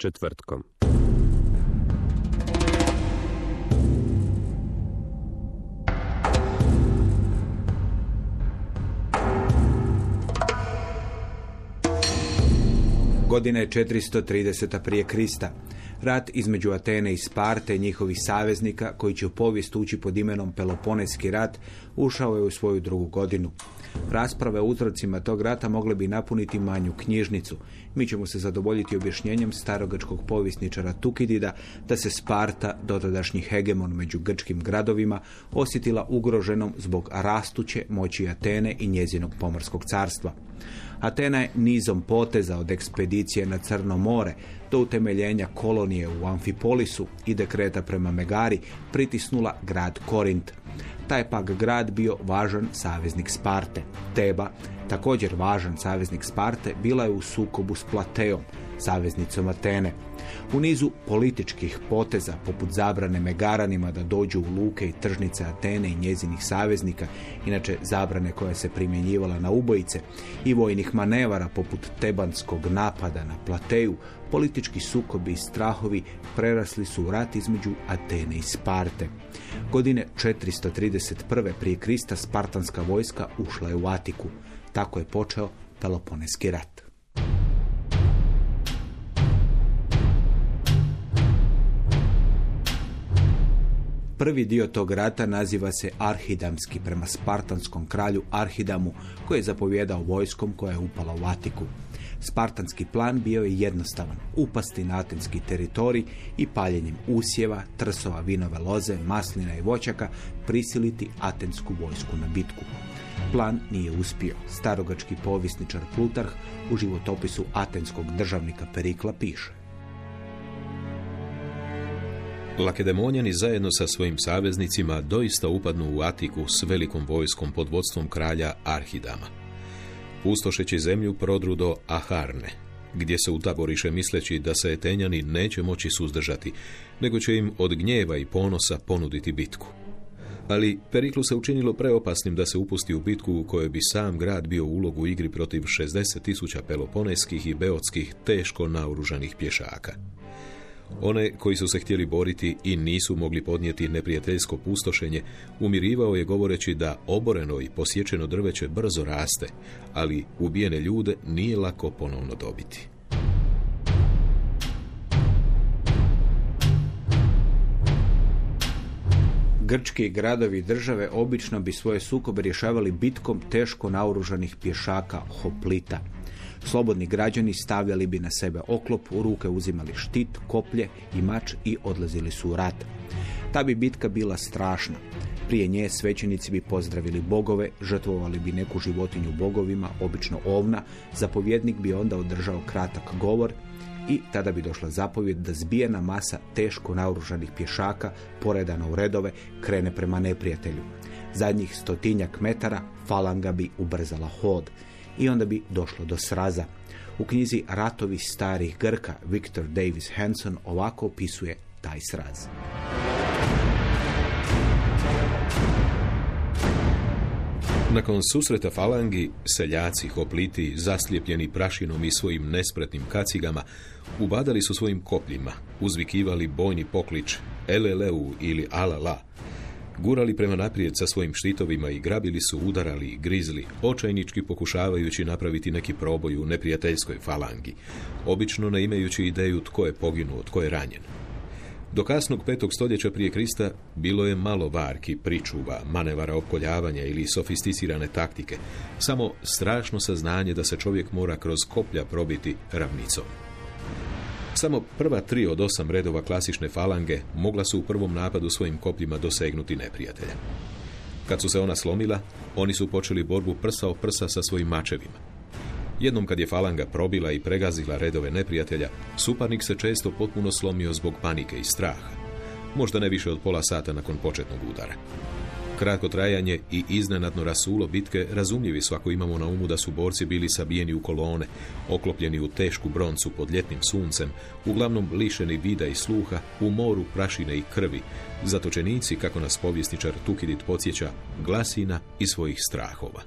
Četvrtkom. Godina je 430. prije Krista. Rat između Atene i Sparte, njihovih saveznika, koji će u povijest ući pod imenom Peloponeski rat, ušao je u svoju drugu godinu. Rasprave o uzrocima tog rata mogle bi napuniti manju knjižnicu. Mi ćemo se zadovoljiti objašnjenjem starogačkog povjesničara Tukidida da se Sparta, dotadašnji hegemon među grčkim gradovima, osjetila ugroženom zbog rastuće moći Atene i njezinog pomorskog carstva. Atena je nizom poteza od ekspedicije na Crno more do utemeljenja kolonije u Amfipolisu i dekreta prema Megari pritisnula grad Korint. Taj pak grad bio važan saveznik Sparte. Teba, također važan saveznik Sparte, bila je u sukobu s Plateom, saveznicom Atene. U nizu političkih poteza, poput zabrane Megaranima da dođu u luke i tržnice Atene i njezinih saveznika, inače zabrane koja se primjenjivala na ubojice, i vojnih manevara poput tebanskog napada na Plateju, politički sukobi i strahovi prerasli su u rat između Atene i Sparte. Godine 431. prije Krista spartanska vojska ušla je u Atiku. Tako je počeo Peloponeski rat. Prvi dio tog rata naziva se Arhidamski prema spartanskom kralju Arhidamu koji je zapovjedao vojskom koja je upala u Atiku. Spartanski plan bio je jednostavan, upasti na atenski teritorij i paljenjem usjeva, trsova, vinove loze, maslina i voćaka prisiliti atensku vojsku na bitku. Plan nije uspio. Starogački povisničar Plutarh u životopisu atenskog državnika Perikla piše. Lakedemonjani zajedno sa svojim saveznicima doista upadnu u Atiku s velikom vojskom pod vodstvom kralja Arhidama. Pustošeći zemlju prodru do Aharne, gdje se utaboriše misleći da se Etenjani neće moći suzdržati, nego će im od gnjeva i ponosa ponuditi bitku. Ali Periklu se učinilo preopasnim da se upusti u bitku u kojoj bi sam grad bio u ulogu u igri protiv 60 tisuća peloponeskih i beotskih teško naoružanih pješaka. One koji su se htjeli boriti i nisu mogli podnijeti neprijateljsko pustošenje, umirivao je govoreći da oboreno i posječeno drveće brzo raste, ali ubijene ljude nije lako ponovno dobiti. Grčki gradovi države obično bi svoje sukobe rješavali bitkom teško naoružanih pješaka hoplita. Slobodni građani stavljali bi na sebe oklop, u ruke uzimali štit, koplje i mač i odlazili su u rat. Ta bi bitka bila strašna. Prije nje svećenici bi pozdravili bogove, žrtvovali bi neku životinju bogovima, obično ovna, zapovjednik bi onda održao kratak govor i tada bi došla zapovjed da zbijena masa teško naoružanih pješaka, poredana u redove, krene prema neprijatelju. Zadnjih stotinjak metara falanga bi ubrzala hod i onda bi došlo do sraza. U knjizi Ratovi starih Grka Victor Davis Hanson ovako opisuje taj sraz. Nakon susreta falangi, seljaci, hopliti, zaslijepljeni prašinom i svojim nespretnim kacigama, ubadali su svojim kopljima, uzvikivali bojni poklič eleleu ili alala, gurali prema naprijed sa svojim štitovima i grabili su, udarali i grizli, očajnički pokušavajući napraviti neki proboj u neprijateljskoj falangi, obično ne imajući ideju tko je poginuo, tko je ranjen. Do kasnog petog stoljeća prije Krista bilo je malo varki, pričuva, manevara opkoljavanja ili sofisticirane taktike, samo strašno saznanje da se čovjek mora kroz koplja probiti ravnicom. Samo prva tri od osam redova klasične falange mogla su u prvom napadu svojim kopljima dosegnuti neprijatelja. Kad su se ona slomila, oni su počeli borbu prsa o prsa sa svojim mačevima. Jednom kad je falanga probila i pregazila redove neprijatelja, suparnik se često potpuno slomio zbog panike i straha. Možda ne više od pola sata nakon početnog udara. Kratko trajanje i iznenadno rasulo bitke razumljivi su ako imamo na umu da su borci bili sabijeni u kolone, oklopljeni u tešku broncu pod ljetnim suncem, uglavnom lišeni vida i sluha, u moru prašine i krvi, zatočenici, kako nas povjesničar Tukidit podsjeća, glasina i svojih strahova.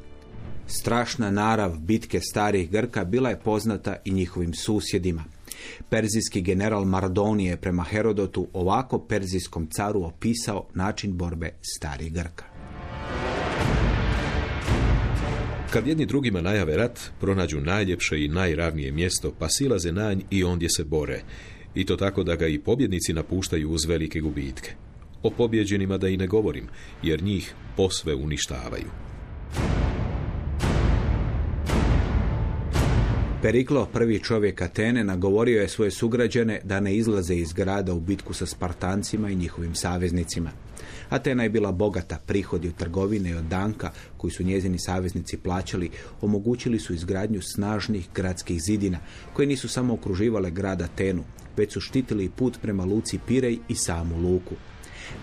Strašna narav bitke starih Grka bila je poznata i njihovim susjedima. Perzijski general Mardonije je prema Herodotu ovako perzijskom caru opisao način borbe starih Grka. Kad jedni drugima najave rat, pronađu najljepše i najravnije mjesto, pa silaze na nj i ondje se bore. I to tako da ga i pobjednici napuštaju uz velike gubitke. O pobjeđenima da i ne govorim, jer njih posve uništavaju. Periklo, prvi čovjek Atene, nagovorio je svoje sugrađane da ne izlaze iz grada u bitku sa Spartancima i njihovim saveznicima. Atena je bila bogata, prihodi od trgovine i od danka koji su njezini saveznici plaćali, omogućili su izgradnju snažnih gradskih zidina koje nisu samo okruživale grad Atenu, već su štitili put prema luci Pirej i samu luku.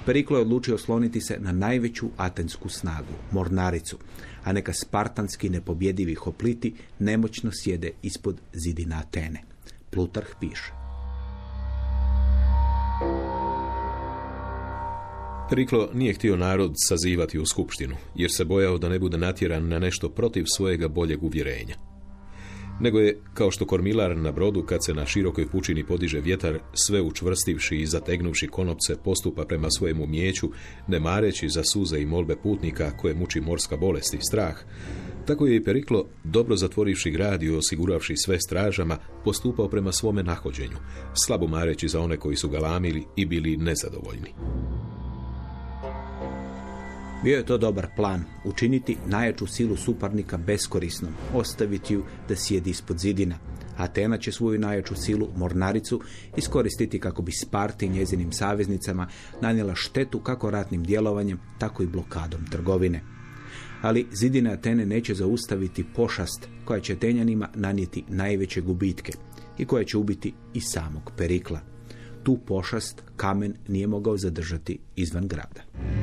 Periklo je odlučio osloniti se na najveću atensku snagu, mornaricu, a neka spartanski nepobjedivi hopliti nemoćno sjede ispod zidina Atene. Plutarh piše. Periklo nije htio narod sazivati u skupštinu, jer se bojao da ne bude natjeran na nešto protiv svojega boljeg uvjerenja. Nego je, kao što kormilar na brodu, kad se na širokoj pučini podiže vjetar, sve učvrstivši i zategnuvši konopce, postupa prema svojemu mijeću, ne mareći za suze i molbe putnika koje muči morska bolest i strah, tako je i Periklo, dobro zatvorivši grad i osiguravši sve stražama, postupao prema svome nahođenju, slabo mareći za one koji su ga lamili i bili nezadovoljni. Bio je to dobar plan, učiniti najjaču silu suparnika beskorisnom, ostaviti ju da sjedi ispod zidina. Atena će svoju najjaču silu, mornaricu, iskoristiti kako bi Sparti njezinim saveznicama nanijela štetu kako ratnim djelovanjem, tako i blokadom trgovine. Ali zidine Atene neće zaustaviti pošast koja će Atenjanima nanijeti najveće gubitke i koja će ubiti i samog Perikla. Tu pošast kamen nije mogao zadržati izvan grada.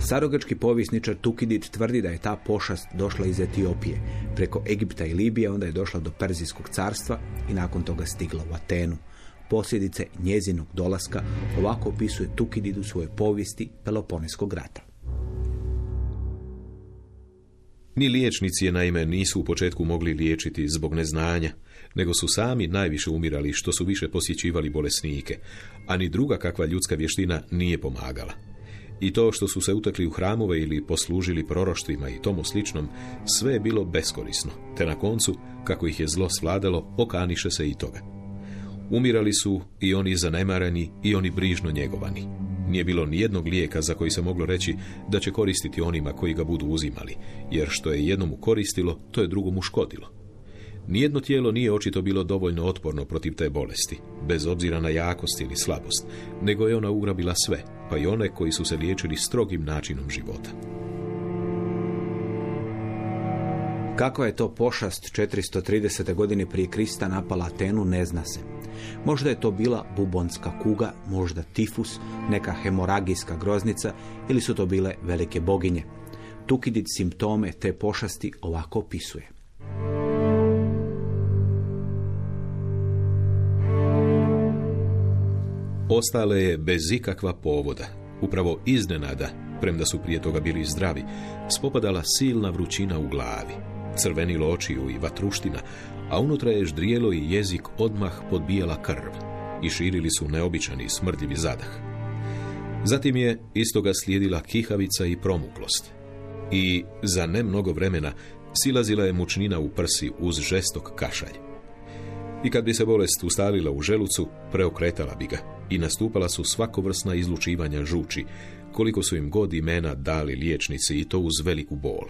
Starogački povjesničar Tukidid tvrdi da je ta pošast došla iz Etiopije, preko Egipta i Libije, onda je došla do Perzijskog carstva i nakon toga stigla u Atenu. Posljedice njezinog dolaska ovako opisuje Tukidid u svojoj povijesti Peloponeskog rata. Ni liječnici je naime nisu u početku mogli liječiti zbog neznanja, nego su sami najviše umirali što su više posjećivali bolesnike, a ni druga kakva ljudska vještina nije pomagala. I to što su se utekli u hramove ili poslužili proroštvima i tomu sličnom, sve je bilo beskorisno, te na koncu, kako ih je zlo svladalo, okaniše se i toga. Umirali su i oni zanemarani i oni brižno njegovani. Nije bilo ni jednog lijeka za koji se moglo reći da će koristiti onima koji ga budu uzimali, jer što je jednomu koristilo, to je drugomu škodilo. Nijedno tijelo nije očito bilo dovoljno otporno protiv te bolesti, bez obzira na jakost ili slabost, nego je ona ugrabila sve, pa i one koji su se liječili strogim načinom života. Kako je to pošast 430. godine prije Krista napala Atenu, ne zna se. Možda je to bila bubonska kuga, možda tifus, neka hemoragijska groznica ili su to bile velike boginje. Tukidid simptome te pošasti ovako opisuje. Ostale je bez ikakva povoda, upravo iznenada, premda su prije toga bili zdravi, spopadala silna vrućina u glavi, crvenilo očiju i vatruština, a unutra je ždrijelo i jezik odmah podbijala krv i širili su neobičani smrdljivi zadah. Zatim je istoga slijedila kihavica i promuklost. I za ne mnogo vremena silazila je mučnina u prsi uz žestok kašalj. I kad bi se bolest ustalila u želucu, preokretala bi ga i nastupala su svakovrsna izlučivanja žuči, koliko su im god imena dali liječnici i to uz veliku bol.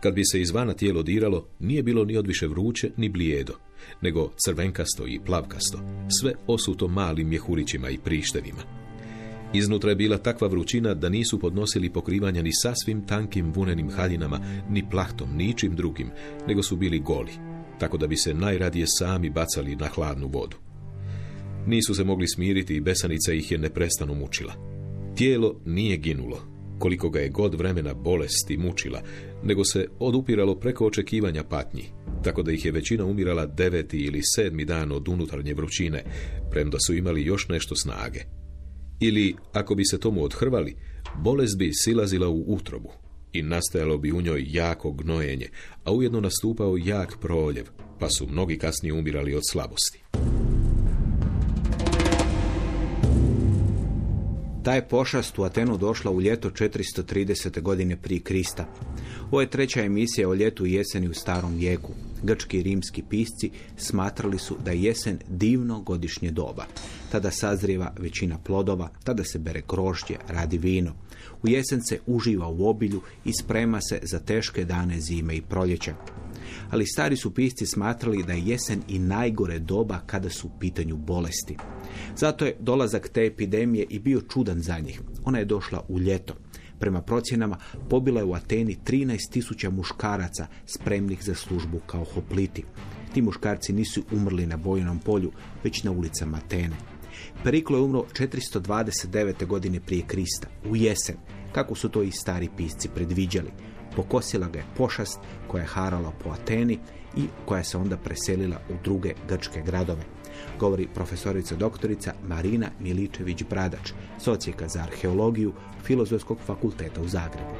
Kad bi se izvana tijelo diralo, nije bilo ni odviše vruće, ni blijedo, nego crvenkasto i plavkasto, sve osuto malim mjehurićima i prištevima. Iznutra je bila takva vrućina da nisu podnosili pokrivanja ni sasvim tankim vunenim haljinama, ni plahtom, ničim drugim, nego su bili goli, tako da bi se najradije sami bacali na hladnu vodu. Nisu se mogli smiriti i besanica ih je neprestano mučila. Tijelo nije ginulo, koliko ga je god vremena bolesti mučila, nego se odupiralo preko očekivanja patnji, tako da ih je većina umirala deveti ili sedmi dan od unutarnje vrućine, premda su imali još nešto snage. Ili, ako bi se tomu odhrvali, bolest bi silazila u utrobu i nastajalo bi u njoj jako gnojenje, a ujedno nastupao jak proljev, pa su mnogi kasnije umirali od slabosti. Ta je pošast u Atenu došla u ljeto 430. godine prije Krista. Ovo je treća emisija o ljetu i jeseni u starom vijeku. Grčki i rimski pisci smatrali su da je jesen divno godišnje doba. Tada sazrijeva većina plodova, tada se bere grožđe, radi vino. U jesen se uživa u obilju i sprema se za teške dane zime i proljeća. Ali stari su pisci smatrali da je jesen i najgore doba kada su u pitanju bolesti. Zato je dolazak te epidemije i bio čudan za njih. Ona je došla u ljeto. Prema procjenama pobila je u Ateni 13.000 muškaraca spremnih za službu kao hopliti. Ti muškarci nisu umrli na bojnom polju, već na ulicama Atene. Periklo je umro 429. godine prije Krista, u jesen, kako su to i stari pisci predviđali. Pokosila ga je pošast koja je harala po Ateni i koja se onda preselila u druge grčke gradove govori profesorica doktorica Marina Miličević-Bradač, socijeka za arheologiju Filozofskog fakulteta u Zagrebu.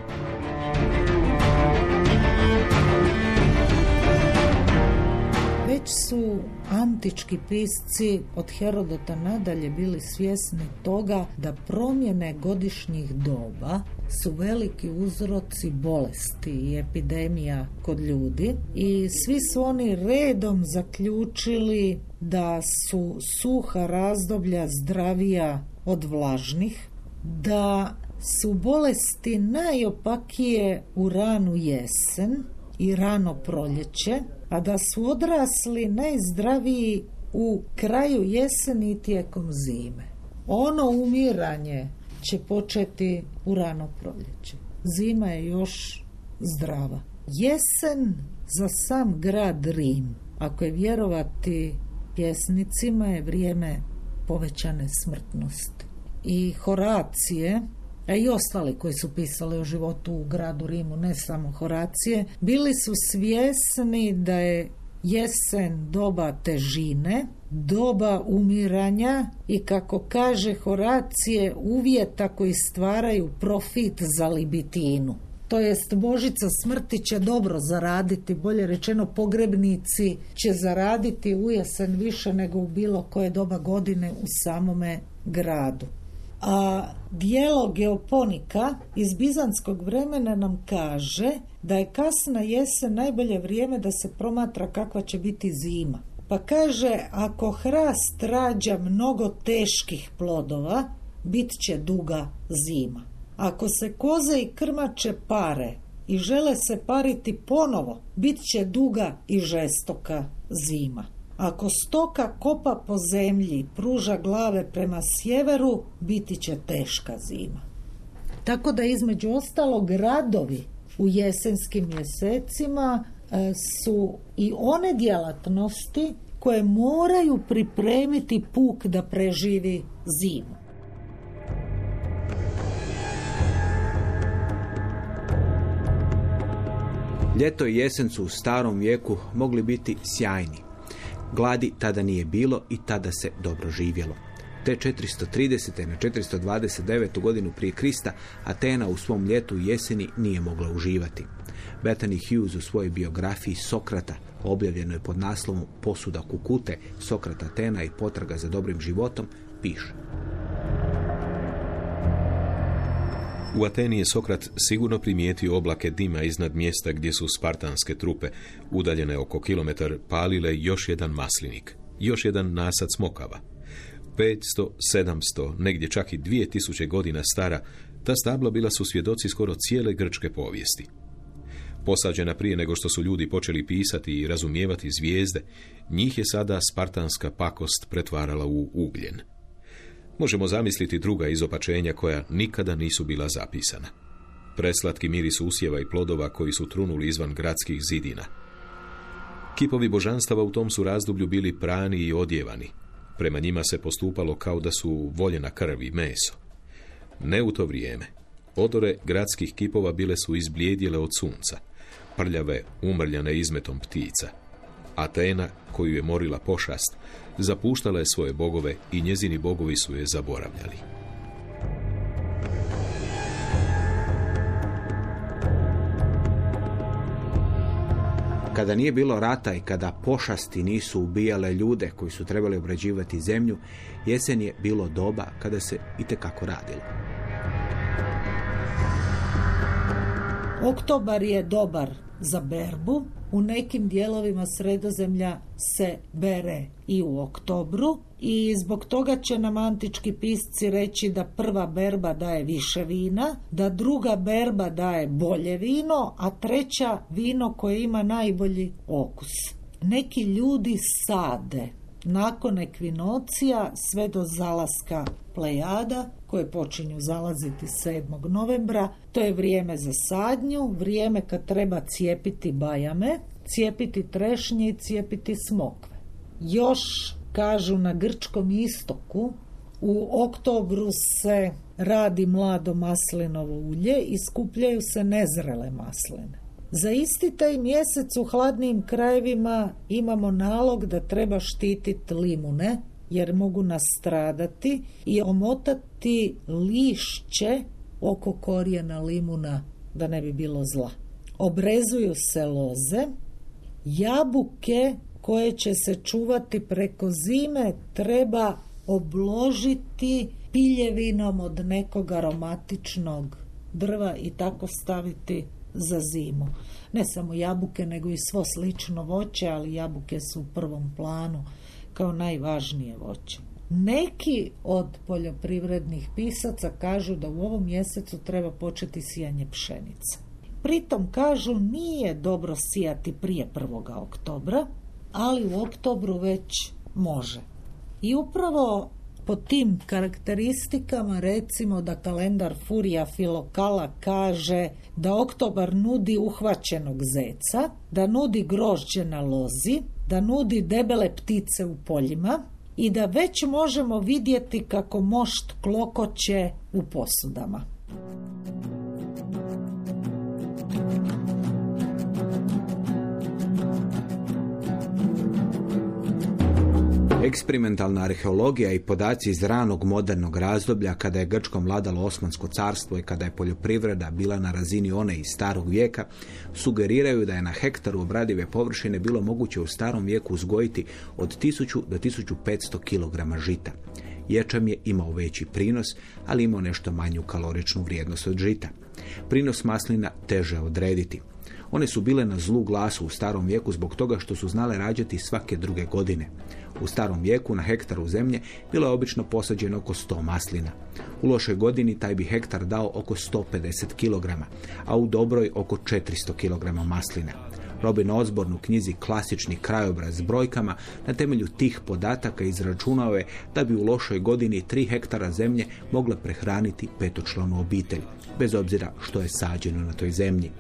Već su antički pisci od Herodota nadalje bili svjesni toga da promjene godišnjih doba su veliki uzroci bolesti i epidemija kod ljudi i svi su oni redom zaključili da su suha razdoblja zdravija od vlažnih, da su bolesti najopakije u ranu jesen i rano proljeće, a da su odrasli najzdraviji u kraju jeseni i tijekom zime. Ono umiranje će početi u rano proljeće. Zima je još zdrava. Jesen za sam grad Rim, ako je vjerovati pjesnicima, je vrijeme povećane smrtnosti. I Horacije, a i ostali koji su pisali o životu u gradu Rimu, ne samo Horacije, bili su svjesni da je jesen doba težine, doba umiranja i kako kaže Horacije uvjeta koji stvaraju profit za libitinu. To jest Božica smrti će dobro zaraditi, bolje rečeno pogrebnici će zaraditi u jesen više nego u bilo koje doba godine u samome gradu. A dijelo geoponika iz bizanskog vremena nam kaže da je kasna jesen najbolje vrijeme da se promatra kakva će biti zima. Pa kaže, ako hrast rađa mnogo teških plodova, bit će duga zima. Ako se koze i krmače pare i žele se pariti ponovo, bit će duga i žestoka zima. Ako stoka kopa po zemlji, pruža glave prema sjeveru, biti će teška zima. Tako da između ostalog gradovi u jesenskim mjesecima e, su i one djelatnosti koje moraju pripremiti puk da preživi zimu. Ljeto i jesen su u starom vijeku mogli biti sjajni. Gladi tada nije bilo i tada se dobro živjelo. Te 430. na 429. godinu prije Krista Atena u svom ljetu i jeseni nije mogla uživati. Bethany Hughes u svojoj biografiji Sokrata, objavljenoj pod naslovom Posuda kukute, Sokrata Atena i potraga za dobrim životom, piše. U Ateni je Sokrat sigurno primijetio oblake dima iznad mjesta gdje su spartanske trupe, udaljene oko kilometar, palile još jedan maslinik, još jedan nasad smokava. 500, 700, negdje čak i 2000 godina stara, ta stabla bila su svjedoci skoro cijele grčke povijesti. Posađena prije nego što su ljudi počeli pisati i razumijevati zvijezde, njih je sada spartanska pakost pretvarala u ugljen. Možemo zamisliti druga izopačenja koja nikada nisu bila zapisana. Preslatki miris usjeva i plodova koji su trunuli izvan gradskih zidina. Kipovi božanstava u tom su razdoblju bili prani i odjevani. Prema njima se postupalo kao da su voljena krv i meso. Ne u to vrijeme. Odore gradskih kipova bile su izblijedjele od sunca, prljave, umrljane izmetom ptica. Atena, koju je morila pošast, zapuštala je svoje bogove i njezini bogovi su je zaboravljali. Kada nije bilo rata i kada pošasti nisu ubijale ljude koji su trebali obrađivati zemlju, jesen je bilo doba kada se itekako radilo. Oktobar je dobar za berbu. U nekim dijelovima sredozemlja se bere i u oktobru i zbog toga će nam antički pisci reći da prva berba daje više vina, da druga berba daje bolje vino, a treća vino koje ima najbolji okus. Neki ljudi sade nakon ekvinocija sve do zalaska plejada koje počinju zalaziti 7. novembra. To je vrijeme za sadnju, vrijeme kad treba cijepiti bajame, cijepiti trešnje i cijepiti smokve. Još kažu na grčkom istoku u oktobru se radi mlado maslinovo ulje i skupljaju se nezrele masline. Za isti taj mjesec u hladnim krajevima imamo nalog da treba štititi limune jer mogu nastradati i omotati lišće oko korijena limuna da ne bi bilo zla. Obrezuju se loze, jabuke koje će se čuvati preko zime treba obložiti piljevinom od nekog aromatičnog drva i tako staviti za zimu. Ne samo jabuke, nego i svo slično voće, ali jabuke su u prvom planu kao najvažnije voće. Neki od poljoprivrednih pisaca kažu da u ovom mjesecu treba početi sijanje pšenice. Pritom kažu nije dobro sijati prije 1. oktobra, ali u oktobru već može. I upravo po tim karakteristikama recimo da kalendar Furija Filokala kaže da oktobar nudi uhvaćenog zeca, da nudi grožđe na lozi, da nudi debele ptice u poljima i da već možemo vidjeti kako mošt klokoće u posudama. Eksperimentalna arheologija i podaci iz ranog modernog razdoblja kada je Grčkom vladalo Osmansko carstvo i kada je poljoprivreda bila na razini one iz starog vijeka sugeriraju da je na hektaru obradive površine bilo moguće u starom vijeku uzgojiti od 1000 do 1500 kg žita. Ječam je imao veći prinos, ali imao nešto manju kaloričnu vrijednost od žita. Prinos maslina teže odrediti. One su bile na zlu glasu u starom vijeku zbog toga što su znale rađati svake druge godine. U starom vijeku na hektaru zemlje bilo je obično posađeno oko 100 maslina. U lošoj godini taj bi hektar dao oko 150 kg, a u dobroj oko 400 kg maslina. Robin Osborne u knjizi Klasični krajobraz s brojkama na temelju tih podataka izračunao je da bi u lošoj godini 3 hektara zemlje mogla prehraniti petočlanu obitelj, bez obzira što je sađeno na toj zemlji.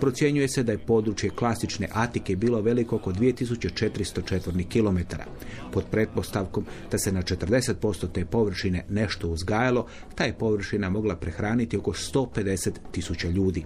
Procjenjuje se da je područje klasične Atike bilo veliko oko 2400 četvornih kilometara. Pod pretpostavkom da se na 40% te površine nešto uzgajalo, ta je površina mogla prehraniti oko 150 tisuća ljudi.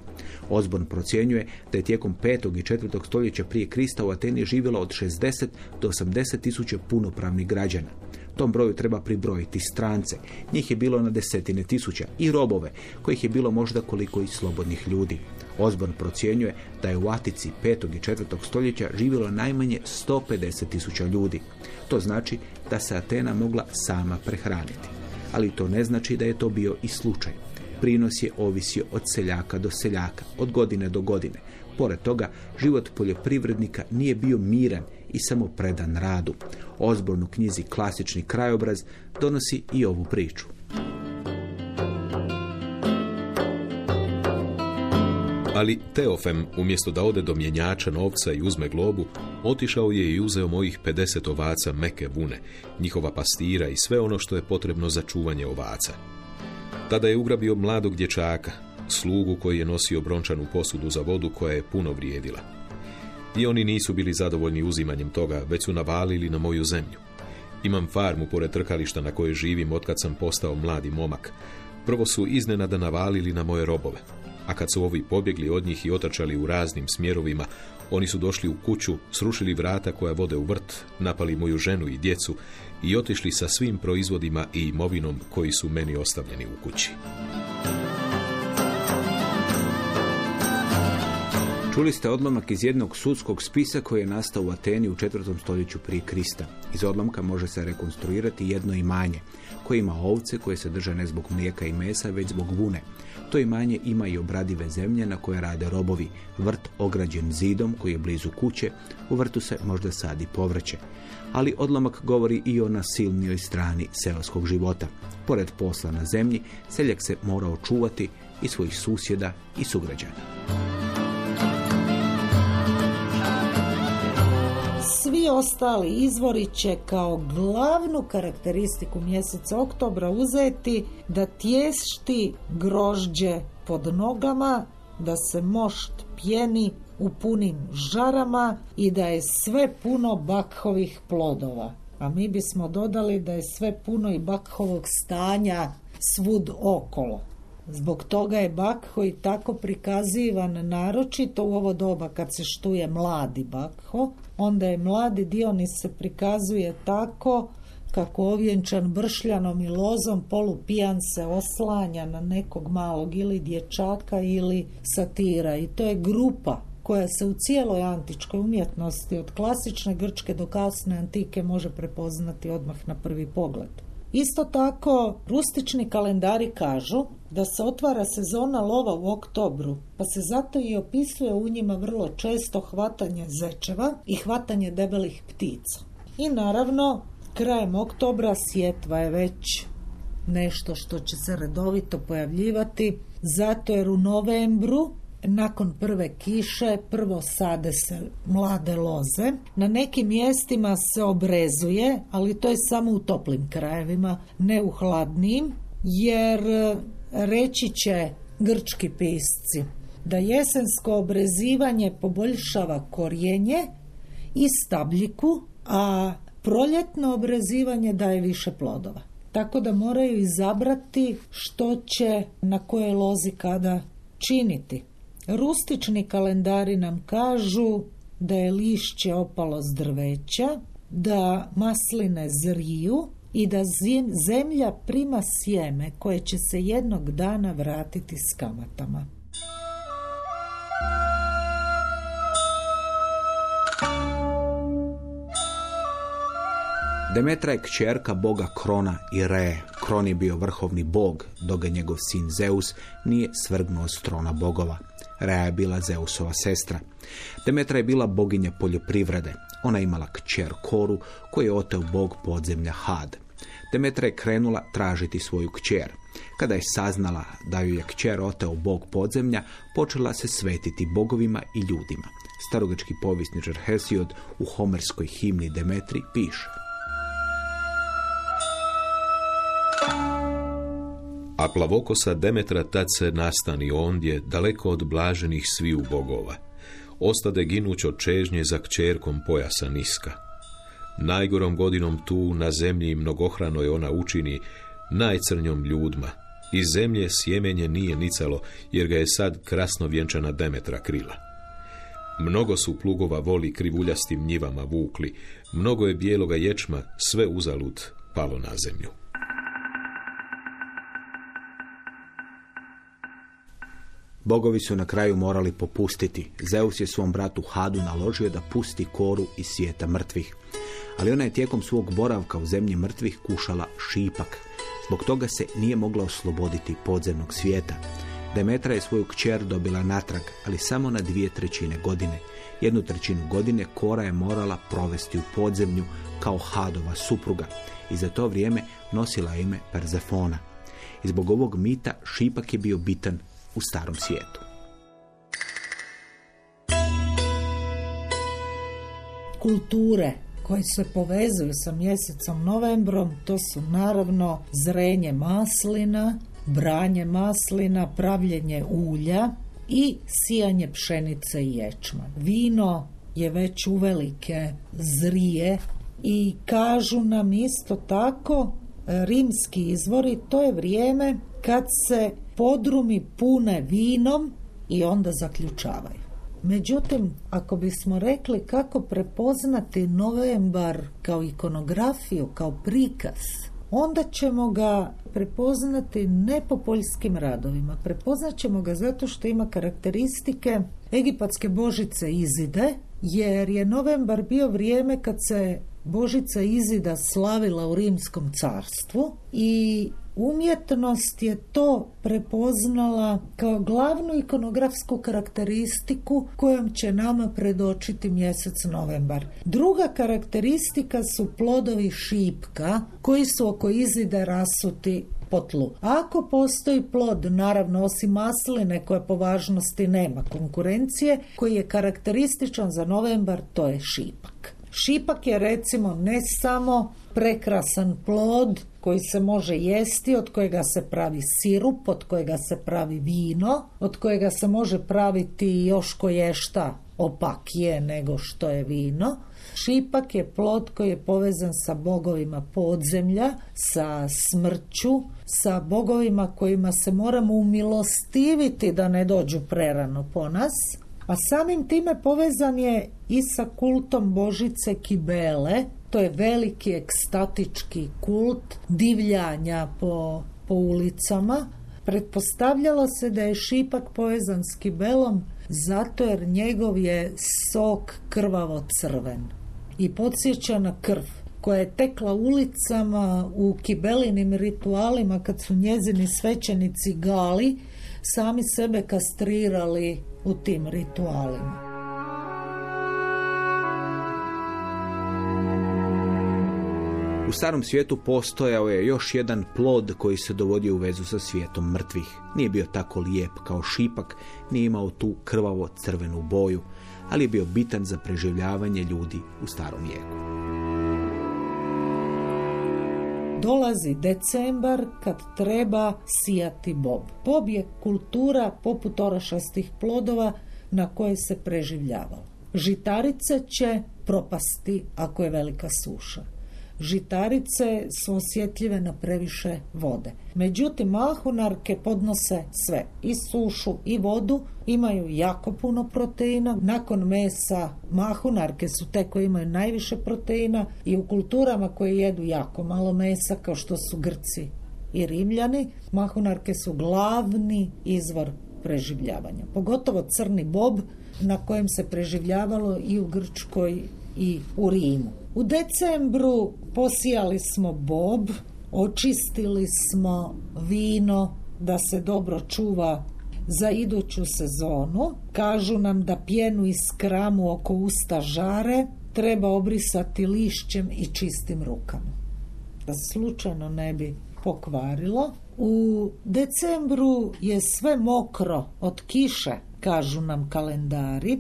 Ozbon procjenjuje da je tijekom 5. i 4. stoljeća prije Krista u Ateni živjelo od 60 do 80 tisuća punopravnih građana. Tom broju treba pribrojiti strance. Njih je bilo na desetine tisuća i robove, kojih je bilo možda koliko i slobodnih ljudi. Ozborn procjenjuje da je u Atici 5. i 4. stoljeća živjelo najmanje 150 tisuća ljudi. To znači da se Atena mogla sama prehraniti. Ali to ne znači da je to bio i slučaj. Prinos je ovisio od seljaka do seljaka, od godine do godine. Pored toga, život poljoprivrednika nije bio miran i samo predan radu. Ozbornu knjizi Klasični krajobraz donosi i ovu priču. Ali Teofem, umjesto da ode do mjenjača novca i uzme globu, otišao je i uzeo mojih 50 ovaca meke vune, njihova pastira i sve ono što je potrebno za čuvanje ovaca. Tada je ugrabio mladog dječaka, slugu koji je nosio brončanu posudu za vodu koja je puno vrijedila. I oni nisu bili zadovoljni uzimanjem toga, već su navalili na moju zemlju. Imam farmu pored trkališta na kojoj živim otkad sam postao mladi momak. Prvo su iznenada navalili na moje robove, a kad su ovi pobjegli od njih i otrčali u raznim smjerovima, oni su došli u kuću, srušili vrata koja vode u vrt, napali moju ženu i djecu i otišli sa svim proizvodima i imovinom koji su meni ostavljeni u kući. Čuli ste odlomak iz jednog sudskog spisa koji je nastao u Ateni u četvrtom stoljeću prije Krista. Iz odlomka može se rekonstruirati jedno imanje koje ima ovce koje se drže ne zbog mlijeka i mesa, već zbog vune. To imanje ima i obradive zemlje na koje rade robovi, vrt ograđen zidom koji je blizu kuće, u vrtu se možda sadi povrće. Ali odlomak govori i o nasilnijoj strani seoskog života. Pored posla na zemlji, seljak se morao čuvati i svojih susjeda i sugrađana. Ostali izvori će kao glavnu karakteristiku mjeseca oktobra uzeti da tješti grožđe pod nogama, da se mošt pjeni u punim žarama i da je sve puno bakhovih plodova. A mi bismo dodali da je sve puno i bakhovog stanja svud okolo. Zbog toga je bakho i tako prikazivan naročito u ovo doba kad se štuje mladi bakho, onda je mladi Dionis se prikazuje tako kako ovjenčan bršljanom i lozom polupijan se oslanja na nekog malog ili dječaka ili satira i to je grupa koja se u cijeloj antičkoj umjetnosti od klasične grčke do kasne antike može prepoznati odmah na prvi pogled. Isto tako, rustični kalendari kažu da se otvara sezona lova u oktobru, pa se zato i opisuje u njima vrlo često hvatanje zečeva i hvatanje debelih ptica. I naravno, krajem oktobra sjetva je već nešto što će se redovito pojavljivati, zato jer u novembru nakon prve kiše prvo sade se mlade loze. Na nekim mjestima se obrezuje, ali to je samo u toplim krajevima, ne u hladnim, jer e, reći će grčki pisci da jesensko obrezivanje poboljšava korjenje i stabljiku, a proljetno obrezivanje daje više plodova. Tako da moraju izabrati što će na koje lozi kada činiti. Rustični kalendari nam kažu da je lišće opalo s drveća, da masline zriju i da zemlja prima sjeme koje će se jednog dana vratiti s kamatama. Demetra je kćerka boga Krona i Re. Kron je bio vrhovni bog, dok ga njegov sin Zeus nije svrgnuo s trona bogova. Rea je bila Zeusova sestra. Demetra je bila boginja poljoprivrede. Ona je imala kćer Koru koju je oteo bog podzemlja Had. Demetra je krenula tražiti svoju kćer. Kada je saznala da ju je kćer oteo bog podzemlja, počela se svetiti bogovima i ljudima. Starogački povisničar Hesiod u homerskoj himni Demetri piše A plavokosa Demetra tad se nastani ondje, daleko od blaženih sviju bogova. Ostade ginuć od čežnje za kćerkom pojasa niska. Najgorom godinom tu na zemlji mnogohranoj ona učini, najcrnjom ljudma. Iz zemlje sjemenje nije nicalo, jer ga je sad krasno vjenčana Demetra krila. Mnogo su plugova voli krivuljastim njivama vukli, mnogo je bijeloga ječma, sve uzalud palo na zemlju. Bogovi su na kraju morali popustiti. Zeus je svom bratu Hadu naložio da pusti koru iz svijeta mrtvih. Ali ona je tijekom svog boravka u zemlji mrtvih kušala šipak. Zbog toga se nije mogla osloboditi podzemnog svijeta. Demetra je svoju kćer dobila natrag, ali samo na dvije trećine godine. Jednu trećinu godine Kora je morala provesti u podzemlju kao Hadova supruga i za to vrijeme nosila ime Perzefona. I zbog ovog mita Šipak je bio bitan u starom svijetu. kulture koje se povezuju sa mjesecom novembrom, to su naravno zrenje maslina, branje maslina, pravljenje ulja i sijanje pšenice i ječma. Vino je već uvelike zrije i kažu nam isto tako rimski izvori, to je vrijeme kad se podrumi pune vinom i onda zaključavaju. Međutim, ako bismo rekli kako prepoznati novembar kao ikonografiju, kao prikaz, onda ćemo ga prepoznati ne po poljskim radovima. Prepoznat ćemo ga zato što ima karakteristike egipatske božice Izide, jer je novembar bio vrijeme kad se Božica Izida slavila u Rimskom carstvu i umjetnost je to prepoznala kao glavnu ikonografsku karakteristiku kojom će nama predočiti mjesec novembar. Druga karakteristika su plodovi šipka koji su oko izide rasuti po tlu. Ako postoji plod, naravno osim masline koja po važnosti nema konkurencije, koji je karakterističan za novembar, to je šipak. Šipak je recimo ne samo prekrasan plod koji se može jesti, od kojega se pravi sirup, od kojega se pravi vino, od kojega se može praviti još koje šta opakije nego što je vino. Šipak je plod koji je povezan sa bogovima podzemlja, sa smrću, sa bogovima kojima se moramo umilostiviti da ne dođu prerano po nas. A samim time povezan je i sa kultom Božice Kibele, to je veliki ekstatički kult divljanja po, po ulicama. Pretpostavljalo se da je šipak povezan s kibelom zato jer njegov je sok krvavo crven i podsjeća na krv koja je tekla ulicama u kibelinim ritualima kad su njezini svećenici gali sami sebe kastrirali u tim ritualima. U starom svijetu postojao je još jedan plod koji se dovodio u vezu sa svijetom mrtvih. Nije bio tako lijep kao šipak, nije imao tu krvavo crvenu boju, ali je bio bitan za preživljavanje ljudi u starom vijeku. Dolazi decembar kad treba sijati bob. Bob je kultura poput orašastih plodova na koje se preživljavalo. Žitarice će propasti ako je velika suša žitarice su osjetljive na previše vode. Međutim, mahunarke podnose sve, i sušu i vodu, imaju jako puno proteina. Nakon mesa mahunarke su te koje imaju najviše proteina i u kulturama koje jedu jako malo mesa, kao što su Grci i Rimljani, mahunarke su glavni izvor preživljavanja. Pogotovo crni bob na kojem se preživljavalo i u Grčkoj i u Rimu. U decembru posijali smo bob, očistili smo vino da se dobro čuva za iduću sezonu. Kažu nam da pjenu i skramu oko usta žare treba obrisati lišćem i čistim rukama. Da slučajno ne bi pokvarilo. U decembru je sve mokro od kiše, kažu nam kalendari,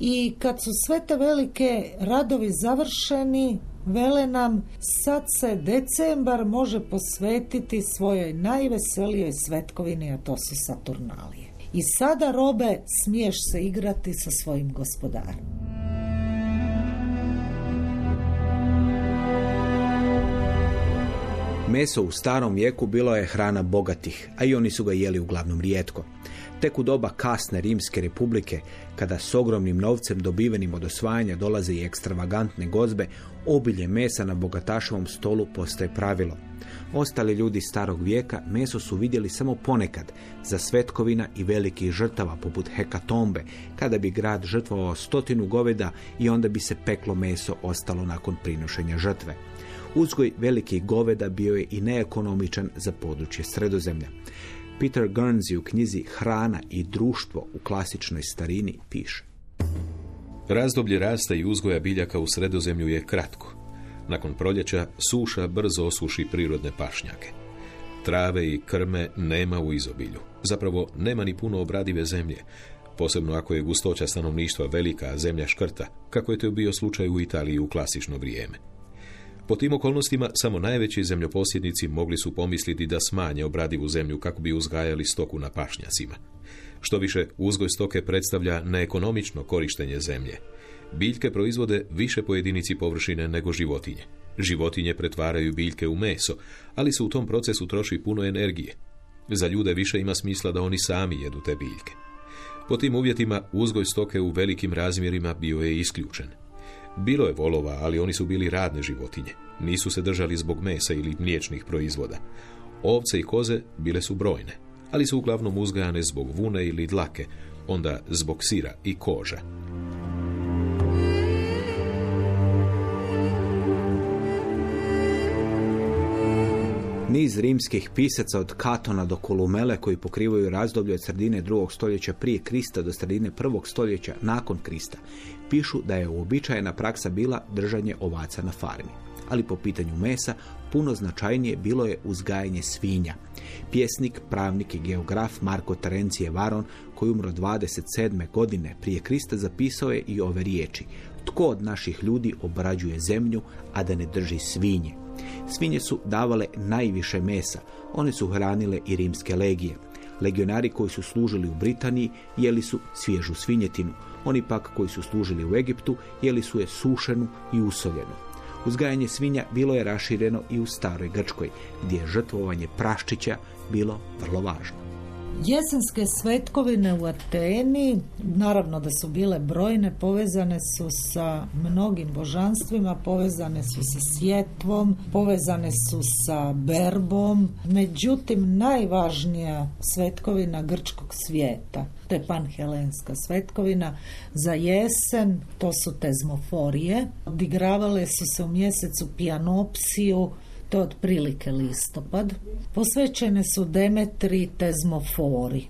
i kad su sve te velike radovi završeni, vele nam sad se decembar može posvetiti svojoj najveselijoj svetkovini, a to su Saturnalije. I sada robe smiješ se igrati sa svojim gospodarom. Meso u starom vijeku bilo je hrana bogatih, a i oni su ga jeli uglavnom rijetko. Tek u doba kasne Rimske republike, kada s ogromnim novcem dobivenim od osvajanja dolaze i ekstravagantne gozbe, obilje mesa na bogatašovom stolu postaje pravilo. Ostali ljudi starog vijeka meso su vidjeli samo ponekad, za svetkovina i velikih žrtava poput hekatombe, kada bi grad žrtvovao stotinu goveda i onda bi se peklo meso ostalo nakon prinošenja žrtve. Uzgoj velikih goveda bio je i neekonomičan za područje sredozemlja. Peter Guernsey u knjizi Hrana i društvo u klasičnoj starini piše. Razdoblje rasta i uzgoja biljaka u sredozemlju je kratko. Nakon proljeća suša brzo osuši prirodne pašnjake. Trave i krme nema u izobilju. Zapravo nema ni puno obradive zemlje, posebno ako je gustoća stanovništva velika, zemlja škrta, kako je to bio slučaj u Italiji u klasično vrijeme. Po tim okolnostima samo najveći zemljoposjednici mogli su pomisliti da smanje obradivu zemlju kako bi uzgajali stoku na pašnjacima. Što više, uzgoj stoke predstavlja neekonomično korištenje zemlje. Biljke proizvode više po jedinici površine nego životinje. Životinje pretvaraju biljke u meso, ali se u tom procesu troši puno energije. Za ljude više ima smisla da oni sami jedu te biljke. Po tim uvjetima uzgoj stoke u velikim razmjerima bio je isključen. Bilo je volova, ali oni su bili radne životinje. Nisu se držali zbog mesa ili mliječnih proizvoda. Ovce i koze bile su brojne, ali su uglavnom uzgajane zbog vune ili dlake, onda zbog sira i koža. Niz rimskih pisaca od Katona do Kolumele koji pokrivaju razdoblje od sredine drugog stoljeća prije Krista do sredine prvog stoljeća nakon Krista pišu da je uobičajena praksa bila držanje ovaca na farmi. Ali po pitanju mesa puno značajnije bilo je uzgajanje svinja. Pjesnik, pravnik i geograf Marko Terencije Varon, koji umro 27. godine prije Krista, zapisao je i ove riječi. Tko od naših ljudi obrađuje zemlju, a da ne drži svinje? Svinje su davale najviše mesa. One su hranile i rimske legije. Legionari koji su služili u Britaniji jeli su svježu svinjetinu. Oni pak koji su služili u Egiptu jeli su je sušenu i usoljenu. Uzgajanje svinja bilo je rašireno i u staroj Grčkoj, gdje je žrtvovanje praščića bilo vrlo važno. Jesenske svetkovine u Ateni, naravno da su bile brojne, povezane su sa mnogim božanstvima, povezane su sa svjetvom, povezane su sa berbom. Međutim, najvažnija svetkovina grčkog svijeta, to je panhelenska svetkovina, za jesen, to su tezmoforije. Odigravale su se u mjesecu pijanopsiju, to je otprilike listopad. Posvećene su Demetri tezmofori.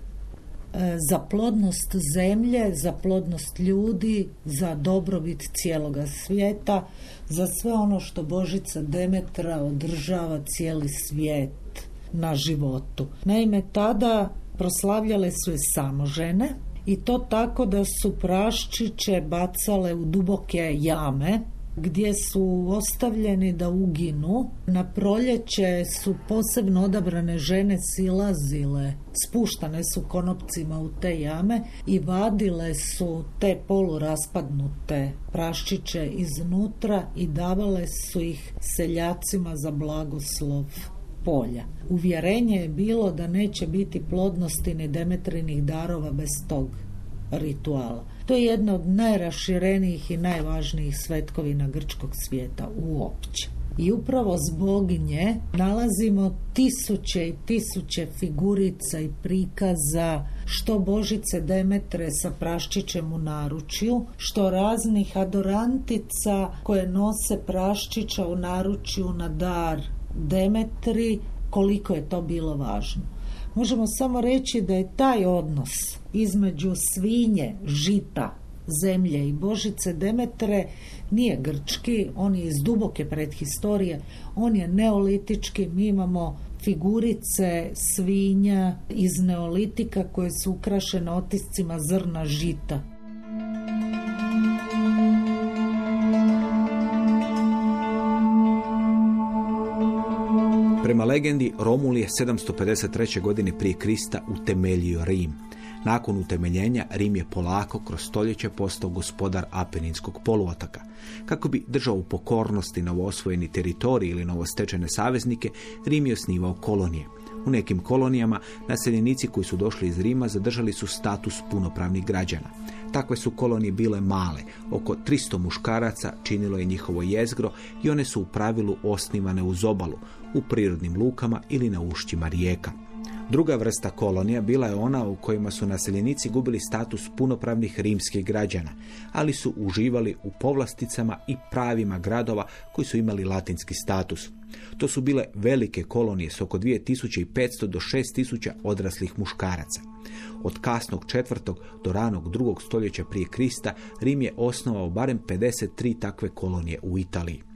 E, za plodnost zemlje, za plodnost ljudi, za dobrobit cijeloga svijeta, za sve ono što Božica Demetra održava cijeli svijet na životu. Naime, tada proslavljale su je samo žene i to tako da su praščiće bacale u duboke jame gdje su ostavljeni da uginu. Na proljeće su posebno odabrane žene silazile, spuštane su konopcima u te jame i vadile su te poluraspadnute praščiće iznutra i davale su ih seljacima za blagoslov polja. Uvjerenje je bilo da neće biti plodnosti ni demetrinih darova bez tog rituala. To je jedna od najraširenijih i najvažnijih svetkovina grčkog svijeta uopće. I upravo zbog nje nalazimo tisuće i tisuće figurica i prikaza što Božice Demetre sa praščićem u naručju, što raznih adorantica koje nose praščića u naručju na dar Demetri, koliko je to bilo važno. Možemo samo reći da je taj odnos između svinje, žita, zemlje i božice Demetre nije grčki, on je iz duboke predhistorije, on je neolitički, mi imamo figurice svinja iz neolitika koje su ukrašene otiscima zrna žita. Legendi, Romul je 753. godine prije Krista utemeljio Rim. Nakon utemeljenja Rim je polako kroz stoljeće postao gospodar Apeninskog poluotaka. Kako bi držao u pokornosti novoosvojeni teritorij ili novostečene saveznike, Rim je osnivao kolonije. U nekim kolonijama naseljenici koji su došli iz Rima zadržali su status punopravnih građana. Takve su kolonije bile male, oko 300 muškaraca činilo je njihovo jezgro i one su u pravilu osnivane uz obalu, u prirodnim lukama ili na ušćima rijeka. Druga vrsta kolonija bila je ona u kojima su naseljenici gubili status punopravnih rimskih građana, ali su uživali u povlasticama i pravima gradova koji su imali latinski status. To su bile velike kolonije s oko 2500 do 6000 odraslih muškaraca. Od kasnog četvrtog do ranog drugog stoljeća prije Krista Rim je osnovao barem 53 takve kolonije u Italiji.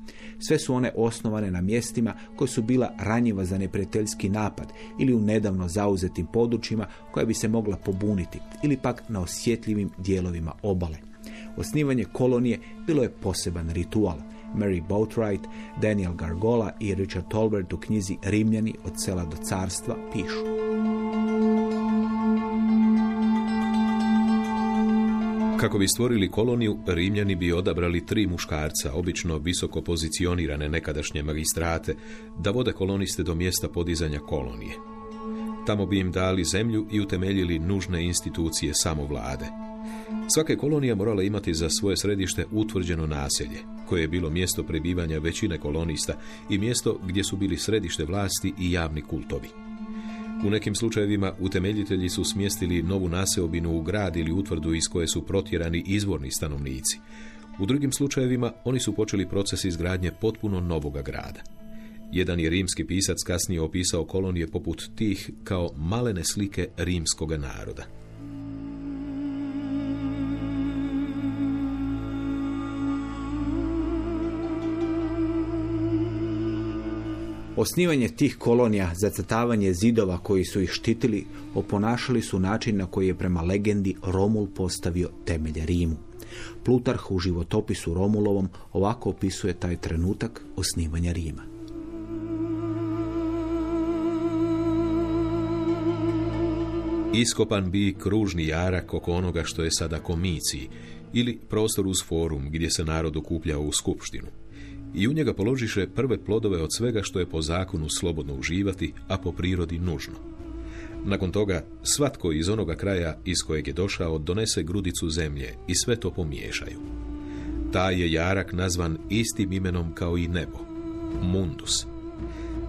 Sve su one osnovane na mjestima koje su bila ranjiva za neprijateljski napad ili u nedavno zauzetim područjima koja bi se mogla pobuniti ili pak na osjetljivim dijelovima obale. Osnivanje kolonije bilo je poseban ritual. Mary Boatwright, Daniel Gargola i Richard Tolbert u knjizi Rimljani od sela do carstva pišu. Kako bi stvorili koloniju, Rimljani bi odabrali tri muškarca, obično visoko pozicionirane nekadašnje magistrate, da vode koloniste do mjesta podizanja kolonije. Tamo bi im dali zemlju i utemeljili nužne institucije samovlade. Svaka kolonija morala imati za svoje središte utvrđeno naselje, koje je bilo mjesto prebivanja većine kolonista i mjesto gdje su bili središte vlasti i javni kultovi. U nekim slučajevima utemeljitelji su smjestili novu naseobinu u grad ili utvrdu iz koje su protjerani izvorni stanovnici. U drugim slučajevima oni su počeli proces izgradnje potpuno novoga grada. Jedan je rimski pisac kasnije opisao kolonije poput tih kao malene slike rimskoga naroda. Osnivanje tih kolonija, zacrtavanje zidova koji su ih štitili, oponašali su način na koji je prema legendi Romul postavio temelje Rimu. Plutarh u životopisu Romulovom ovako opisuje taj trenutak osnivanja Rima. Iskopan bi kružni jarak oko onoga što je sada komiciji ili prostor uz forum gdje se narod okupljao u skupštinu i u njega položiše prve plodove od svega što je po zakonu slobodno uživati, a po prirodi nužno. Nakon toga, svatko iz onoga kraja iz kojeg je došao donese grudicu zemlje i sve to pomiješaju. Taj je jarak nazvan istim imenom kao i nebo, Mundus.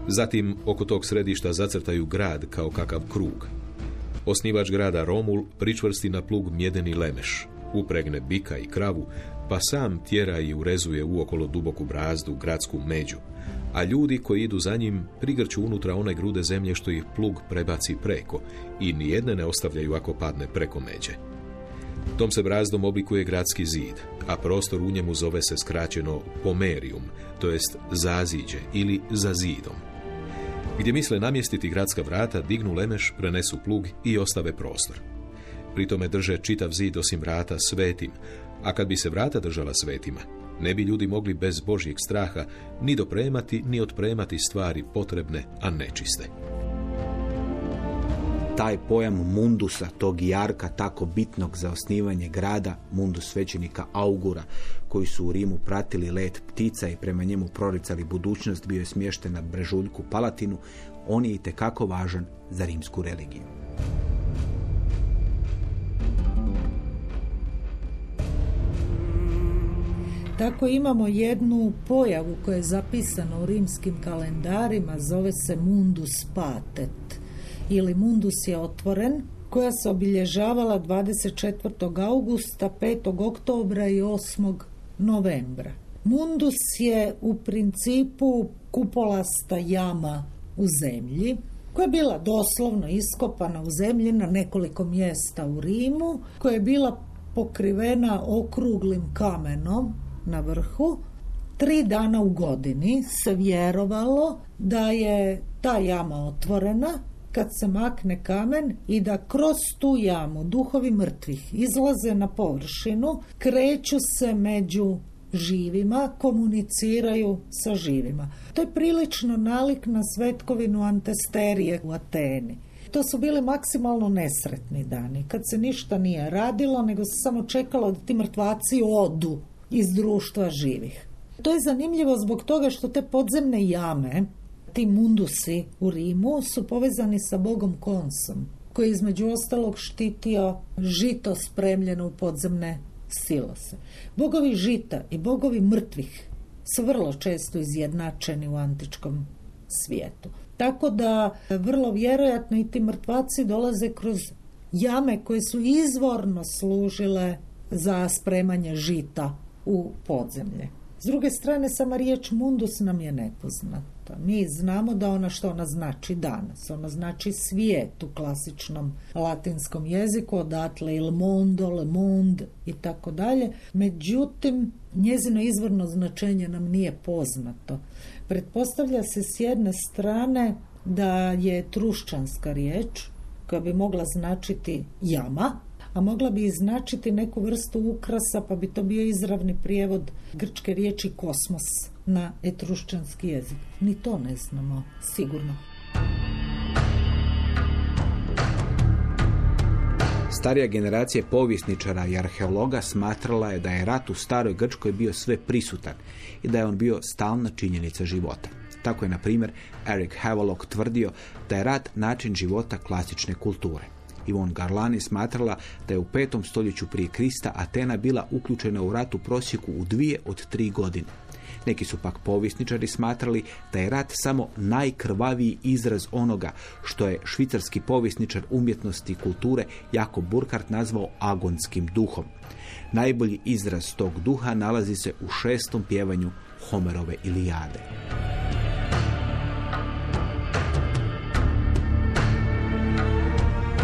Zatim oko tog središta zacrtaju grad kao kakav krug. Osnivač grada Romul pričvrsti na plug mjedeni lemeš, upregne bika i kravu, pa sam tjera i urezuje uokolo duboku brazdu, gradsku među, a ljudi koji idu za njim prigrću unutra one grude zemlje što ih plug prebaci preko i nijedne ne ostavljaju ako padne preko međe. Tom se brazdom oblikuje gradski zid, a prostor u njemu zove se skraćeno pomerium, to jest zaziđe ili za zidom. Gdje misle namjestiti gradska vrata, dignu lemeš, prenesu plug i ostave prostor. Pri tome drže čitav zid osim vrata svetim, a kad bi se vrata držala svetima, ne bi ljudi mogli bez Božjeg straha ni dopremati ni otpremati stvari potrebne, a nečiste. Taj pojam mundusa, tog jarka tako bitnog za osnivanje grada, mundus svećenika Augura, koji su u Rimu pratili let ptica i prema njemu proricali budućnost, bio je smješten na Brežuljku Palatinu, on je i tekako važan za rimsku religiju. Tako imamo jednu pojavu koja je zapisana u rimskim kalendarima, zove se Mundus Patet ili Mundus je otvoren, koja se obilježavala 24. augusta, 5. oktobra i 8. novembra. Mundus je u principu kupolasta jama u zemlji, koja je bila doslovno iskopana u zemlji na nekoliko mjesta u Rimu, koja je bila pokrivena okruglim kamenom na vrhu, tri dana u godini se vjerovalo da je ta jama otvorena kad se makne kamen i da kroz tu jamu duhovi mrtvih izlaze na površinu, kreću se među živima, komuniciraju sa živima. To je prilično nalik na svetkovinu Antesterije u Ateni. To su bili maksimalno nesretni dani, kad se ništa nije radilo, nego se samo čekalo da ti mrtvaci odu iz društva živih. To je zanimljivo zbog toga što te podzemne jame, ti mundusi u Rimu su povezani sa bogom Konsom, koji je između ostalog štitio žito spremljeno u podzemne silose. Bogovi žita i bogovi mrtvih su vrlo često izjednačeni u antičkom svijetu. Tako da vrlo vjerojatno i ti mrtvaci dolaze kroz jame koje su izvorno služile za spremanje žita u podzemlje. S druge strane, sama riječ mundus nam je nepoznata. Mi znamo da ona što ona znači danas. Ona znači svijet u klasičnom latinskom jeziku, odatle il mondo, le monde i tako dalje. Međutim, njezino izvorno značenje nam nije poznato. Pretpostavlja se s jedne strane da je truščanska riječ koja bi mogla značiti jama, a mogla bi i značiti neku vrstu ukrasa, pa bi to bio izravni prijevod grčke riječi kosmos na etruščanski jezik. Ni to ne znamo sigurno. Starija generacija povjesničara i arheologa smatrala je da je rat u staroj Grčkoj bio sve prisutan i da je on bio stalna činjenica života. Tako je, na primjer, Eric Havelock tvrdio da je rat način života klasične kulture. Ivon Garlani smatrala da je u petom stoljeću prije Krista Atena bila uključena u rat u prosjeku u dvije od tri godine. Neki su pak povjesničari smatrali da je rat samo najkrvaviji izraz onoga što je švicarski povjesničar umjetnosti i kulture Jakob Burkhardt nazvao agonskim duhom. Najbolji izraz tog duha nalazi se u šestom pjevanju Homerove Ilijade.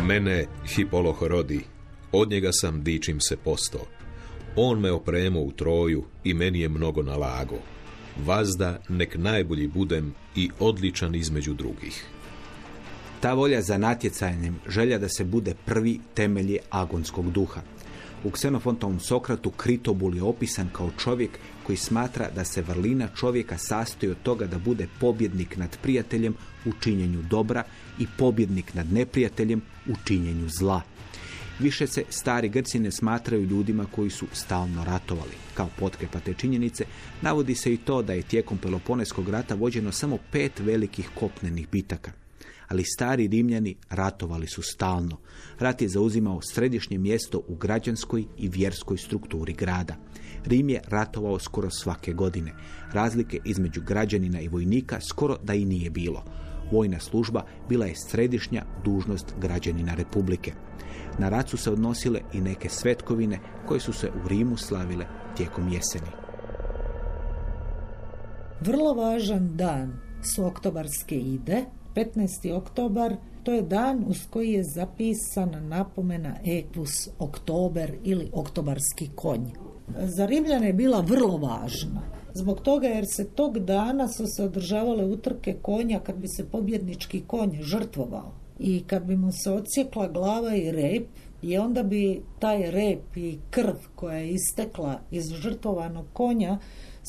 Mene Hipoloh rodi, od njega sam dičim se posto. On me opremo u troju i meni je mnogo nalago. Vazda nek najbolji budem i odličan između drugih. Ta volja za natjecanjem, želja da se bude prvi temelje agonskog duha. U Ksenofontovom Sokratu Kritobul je opisan kao čovjek koji smatra da se vrlina čovjeka sastoji od toga da bude pobjednik nad prijateljem u činjenju dobra i pobjednik nad neprijateljem u činjenju zla. Više se stari Grci ne smatraju ljudima koji su stalno ratovali. Kao potkrepa te činjenice navodi se i to da je tijekom Peloponeskog rata vođeno samo pet velikih kopnenih bitaka. Ali stari Rimljani ratovali su stalno. Rat je zauzimao središnje mjesto u građanskoj i vjerskoj strukturi grada. Rim je ratovao skoro svake godine. Razlike između građanina i vojnika skoro da i nije bilo. Vojna služba bila je središnja dužnost građanina Republike. Na rat su se odnosile i neke svetkovine koje su se u Rimu slavile tijekom jeseni. Vrlo važan dan su oktobarske ide. 15. oktobar to je dan uz koji je zapisana napomena Equus oktober ili oktobarski konj. Za Rimljane je bila vrlo važna. Zbog toga jer se tog dana su se održavale utrke konja kad bi se pobjednički konj žrtvovao. I kad bi mu se odsjekla glava i rep, i onda bi taj rep i krv koja je istekla iz žrtvovanog konja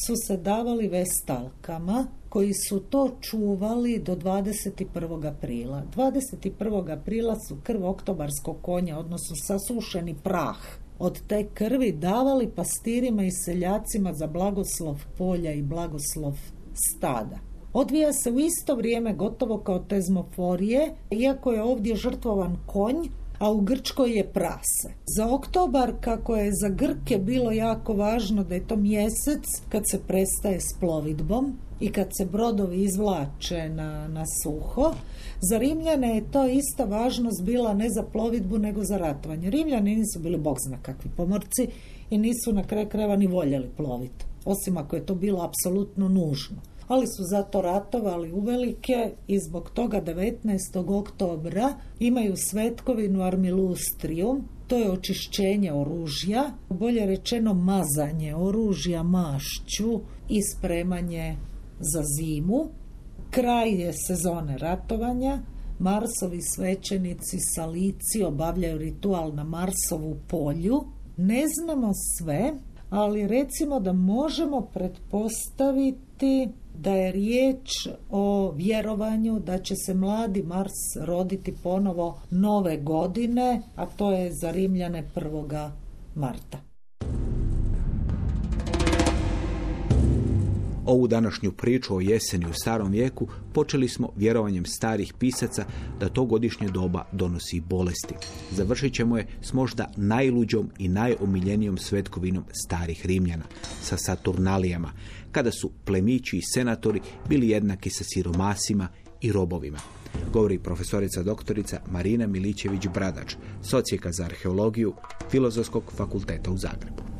su se davali vestalkama koji su to čuvali do 21. aprila. 21. aprila su krv oktobarskog konja, odnosno sasušeni prah od te krvi davali pastirima i seljacima za blagoslov polja i blagoslov stada. Odvija se u isto vrijeme gotovo kao tezmoforije, iako je ovdje žrtvovan konj, a u Grčkoj je prase. Za oktobar, kako je za Grke bilo jako važno da je to mjesec kad se prestaje s plovidbom i kad se brodovi izvlače na, na suho, za Rimljane je to ista važnost bila ne za plovidbu nego za ratovanje. Rimljani nisu bili bog zna kakvi pomorci i nisu na kraju krajeva ni voljeli ploviti, osim ako je to bilo apsolutno nužno ali su zato ratovali uvelike i zbog toga 19. oktobra imaju svetkovinu Armilustrium, to je očišćenje oružja, bolje rečeno mazanje oružja mašću i spremanje za zimu. Kraj je sezone ratovanja, Marsovi svećenici salici obavljaju ritual na Marsovu polju. Ne znamo sve, ali recimo da možemo pretpostaviti da je riječ o vjerovanju da će se mladi Mars roditi ponovo nove godine, a to je za Rimljane 1. marta. Ovu današnju priču o jeseni u starom vijeku počeli smo vjerovanjem starih pisaca da to godišnje doba donosi bolesti. Završit ćemo je s možda najluđom i najomiljenijom svetkovinom starih Rimljana, sa Saturnalijama, kada su plemići i senatori bili jednaki sa siromasima i robovima. Govori profesorica doktorica Marina Milićević-Bradač, socijeka za arheologiju Filozofskog fakulteta u Zagrebu.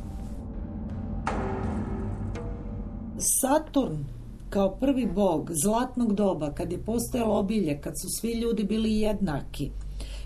Saturn kao prvi bog zlatnog doba, kad je postojalo obilje, kad su svi ljudi bili jednaki,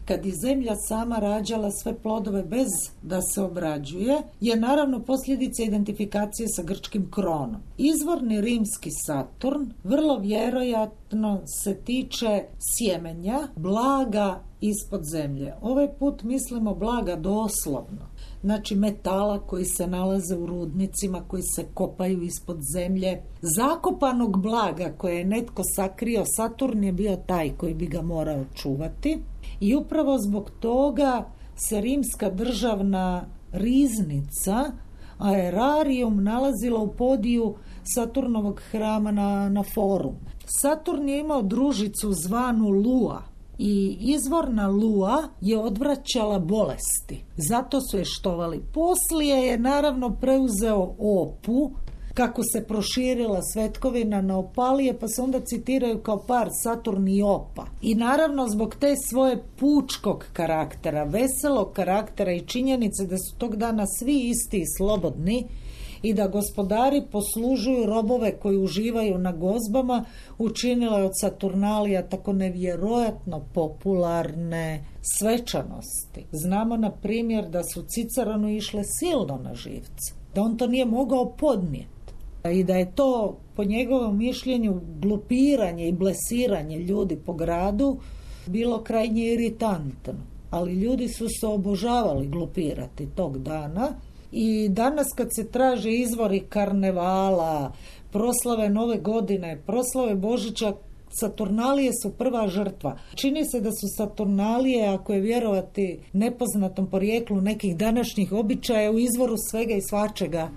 kad je zemlja sama rađala sve plodove bez da se obrađuje, je naravno posljedica identifikacije sa grčkim kronom. Izvorni rimski Saturn vrlo vjerojatno se tiče sjemenja, blaga ispod zemlje. Ovaj put mislimo blaga doslovno znači metala koji se nalaze u rudnicima, koji se kopaju ispod zemlje. Zakopanog blaga koje je netko sakrio, Saturn je bio taj koji bi ga morao čuvati i upravo zbog toga se rimska državna riznica aerarium nalazila u podiju Saturnovog hrama na, na forum. Saturn je imao družicu zvanu Lua, i izvorna lua je odvraćala bolesti. Zato su je štovali. Poslije je naravno preuzeo opu, kako se proširila svetkovina na opalije, pa se onda citiraju kao par Saturn i Opa. I naravno zbog te svoje pučkog karaktera, veselog karaktera i činjenice da su tog dana svi isti i slobodni, i da gospodari poslužuju robove koji uživaju na gozbama, učinila je od Saturnalija tako nevjerojatno popularne svečanosti. Znamo na primjer da su Ciceranu išle silno na živce, da on to nije mogao podnijeti i da je to po njegovom mišljenju glupiranje i blesiranje ljudi po gradu bilo krajnje iritantno. Ali ljudi su se obožavali glupirati tog dana i danas kad se traže izvori karnevala, proslave nove godine, proslave Božića, Saturnalije su prva žrtva. Čini se da su Saturnalije, ako je vjerovati nepoznatom porijeklu nekih današnjih običaja, u izvoru svega i svačega.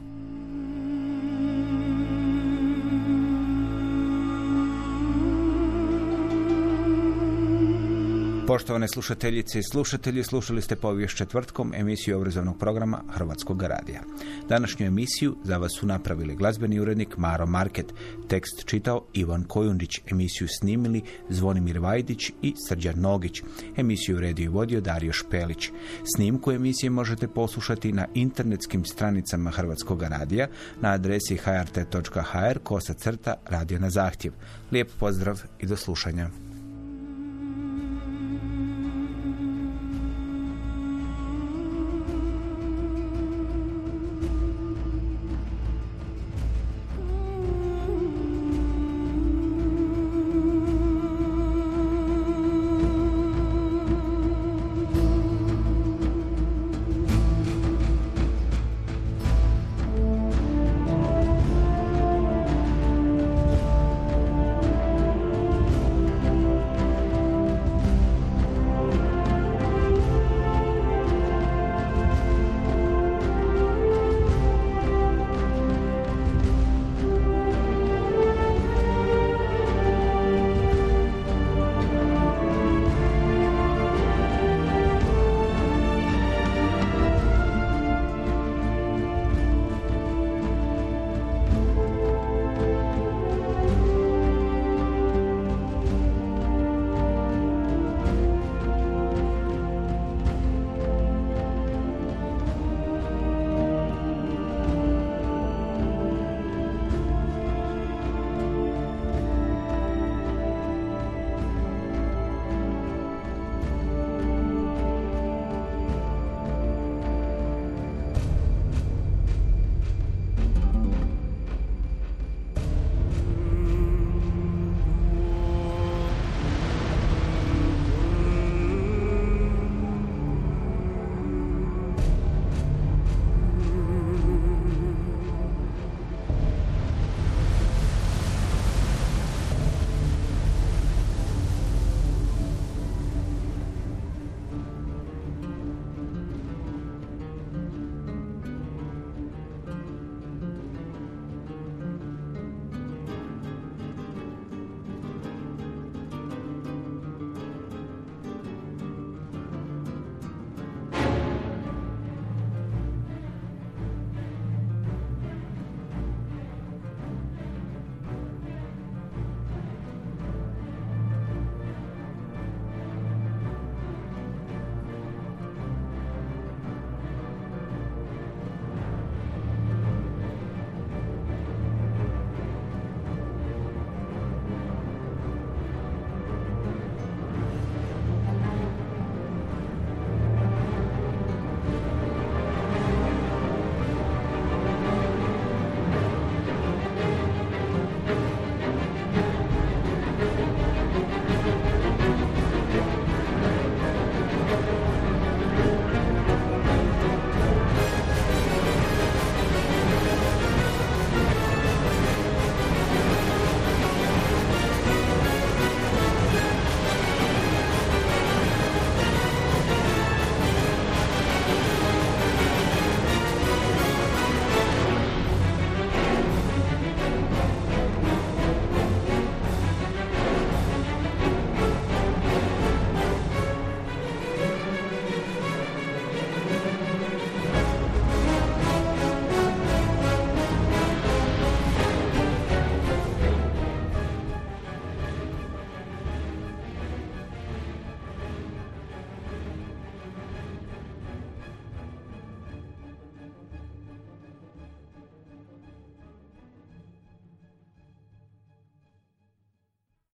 Poštovane slušateljice i slušatelji, slušali ste povijest četvrtkom emisiju obrazovnog programa Hrvatskog radija. Današnju emisiju za vas su napravili glazbeni urednik Maro Market, tekst čitao Ivan Kojundić, emisiju snimili Zvonimir Vajdić i Srđan Nogić, emisiju redio i vodio Dario Špelić. Snimku emisije možete poslušati na internetskim stranicama Hrvatskog radija na adresi hrt.hr kosa crta radio na zahtjev. Lijep pozdrav i do slušanja.